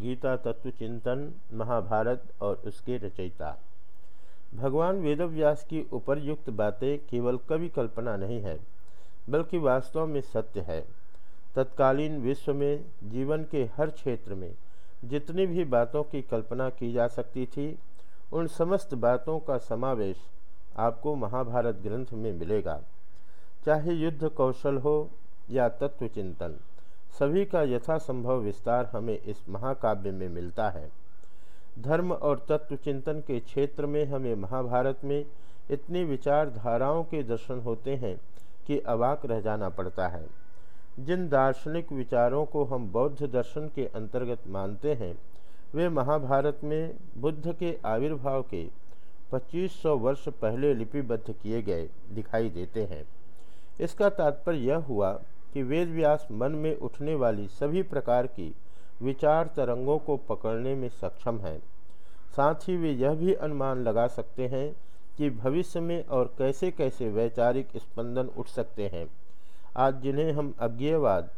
गीता तत्व चिंतन, महाभारत और उसके रचयिता। भगवान वेदव्यास की उपरयुक्त बातें केवल कवि कल्पना नहीं है, बल्कि वास्तव में सत्य है। तत्कालीन विश्व में, जीवन के हर क्षेत्र में, जितनी भी बातों की कल्पना की जा सकती थी, उन समस्त बातों का समावेश आपको महाभारत ग्रंथ में मिलेगा। चाहे युद्ध कौशल हो या तत्व चिंतन सभी का यथासंभव विस्तार हमें इस महाकाव्य में मिलता है। धर्म और तत्व चिंतन के क्षेत्र में हमें महाभारत में इतनी विचारधाराओं के दर्शन होते हैं कि अवाक रह जाना पड़ता है। जिन दार्शनिक विचारों को हम बौद्ध दर्शन के अंतर्गत मानते हैं, वे महाभारत में बुद्ध के आविर्भाव के 2500 वर्ष पहले लिपिबद्ध किए गए दिखाई देते हैं। इसका तात्पर्य यह हुआ कि वेद व्यास मन में उठने वाली सभी प्रकार की विचार तरंगों को पकड़ने में सक्षम हैं। साथ ही वे यह भी अनुमान लगा सकते हैं कि भविष्य में और कैसे कैसे वैचारिक स्पंदन उठ सकते हैं। आज जिन्हें हम अज्ञेयवाद,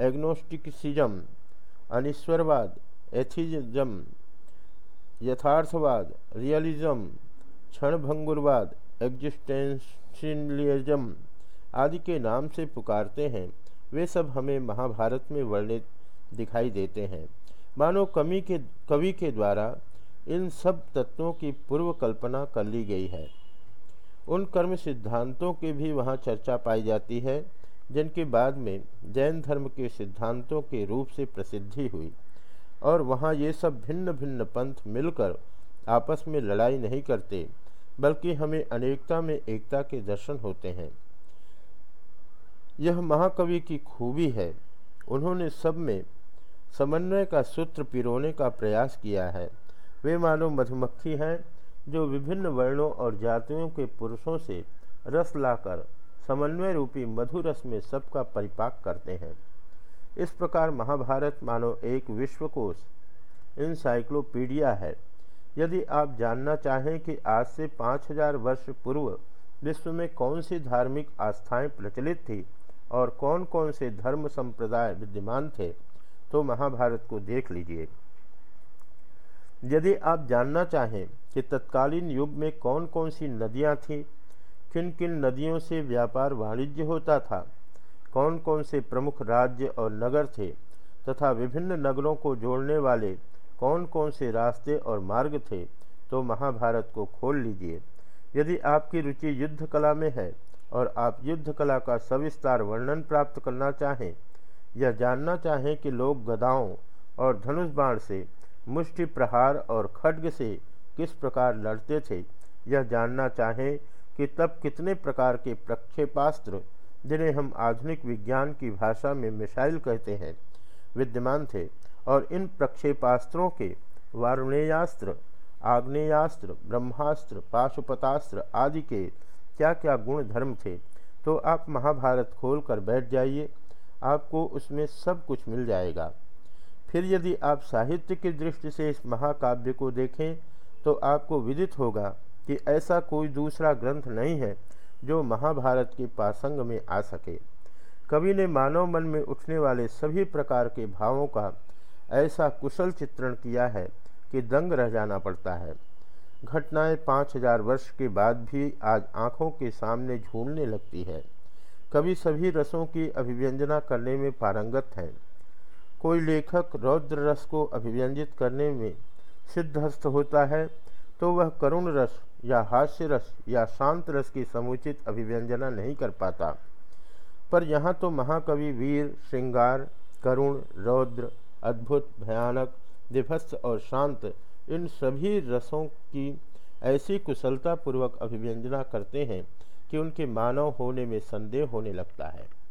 एग्नोस्टिकसिज्म अनिश्वरवाद एथिज्म, यथार्थवाद, रियलिज्म, क्षणभंगुरवाद, एग्जिस्टेंशियलिज्म आदि के नाम से पुकारते हैं। वे सब हमें महाभारत में वर्णित दिखाई देते हैं। मानो कवि के कवि के द्वारा इन सब तत्वों की पूर्व कल्पना कर ली गई है। उन कर्म सिद्धांतों की भी वहाँ चर्चा पाई जाती है, जिनके बाद में जैन धर्म के सिद्धांतों के रूप से प्रसिद्धि हुई। और वहाँ ये सब भिन्न भिन्न पंथ मिलकर आपस में लड़ाई नहीं करते, बल्कि हमें अनेकता में एकता के दर्शन होते हैं। यह महाकवि की खूबी है। उन्होंने सब में समन्वय का सूत्र पिरोने का प्रयास किया है। वे मानो मधुमक्खी हैं, जो विभिन्न वर्णों और जातियों के पुरुषों से रस लाकर समन्वय रूपी मधुरस में सबका परिपाक करते हैं। इस प्रकार महाभारत मानो एक विश्वकोश इंसाइक्लोपीडिया है। यदि आप जानना चाहें कि आज से पाँच हज़ार वर्ष पूर्व विश्व में कौन सी धार्मिक आस्थाएँ प्रचलित थी और कौन कौन से धर्म संप्रदाय विद्यमान थे तो महाभारत को देख लीजिए। यदि आप जानना चाहें कि तत्कालीन युग में कौन कौन सी नदियाँ थीं किन किन नदियों से व्यापार वाणिज्य होता था कौन कौन से प्रमुख राज्य और नगर थे, तथा विभिन्न नगरों को जोड़ने वाले कौन कौन से रास्ते और मार्ग थे तो महाभारत को खोल लीजिए। यदि आपकी रुचि युद्ध कला में है और आप युद्ध कला का सविस्तार वर्णन प्राप्त करना चाहें यह जानना चाहें कि लोग गदाओं और धनुष बाण से मुष्टि प्रहार और खड्ग से किस प्रकार लड़ते थे यह जानना चाहें कि तब कितने प्रकार के प्रक्षेपास्त्र, जिन्हें हम आधुनिक विज्ञान की भाषा में मिसाइल कहते हैं, विद्यमान थे और इन प्रक्षेपास्त्रों के वारुणेयास्त्र, आग्नेयास्त्र, ब्रह्मास्त्र, पाशुपतास्त्र आदि के क्या क्या गुण धर्म थे? तो आप महाभारत खोल कर बैठ जाइए, आपको उसमें सब कुछ मिल जाएगा। फिर यदि आप साहित्य की दृष्टि से इस महाकाव्य को देखें तो आपको विदित होगा कि ऐसा कोई दूसरा ग्रंथ नहीं है जो महाभारत के पासंग में आ सके। कवि ने मानव मन में उठने वाले सभी प्रकार के भावों का ऐसा कुशल चित्रण किया है कि दंग रह जाना पड़ता है। घटनाएँ पाँच हज़ार वर्ष के बाद भी आज आँखों के सामने झूलने लगती है। कभी सभी रसों की अभिव्यंजना करने में पारंगत है। कोई लेखक रौद्र रस को अभिव्यंजित करने में सिद्धस्थ होता है तो वह करुण रस या हास्य रस या शांत रस की समुचित अभिव्यंजना नहीं कर पाता। पर यहाँ तो महाकवि वीर, श्रृंगार, करुण, रौद्र, अद्भुत, भयानक दिभस्त और शांत इन सभी रसों की ऐसी कुशलतापूर्वक अभिव्यंजना करते हैं कि उनके मानव होने में संदेह होने लगता है।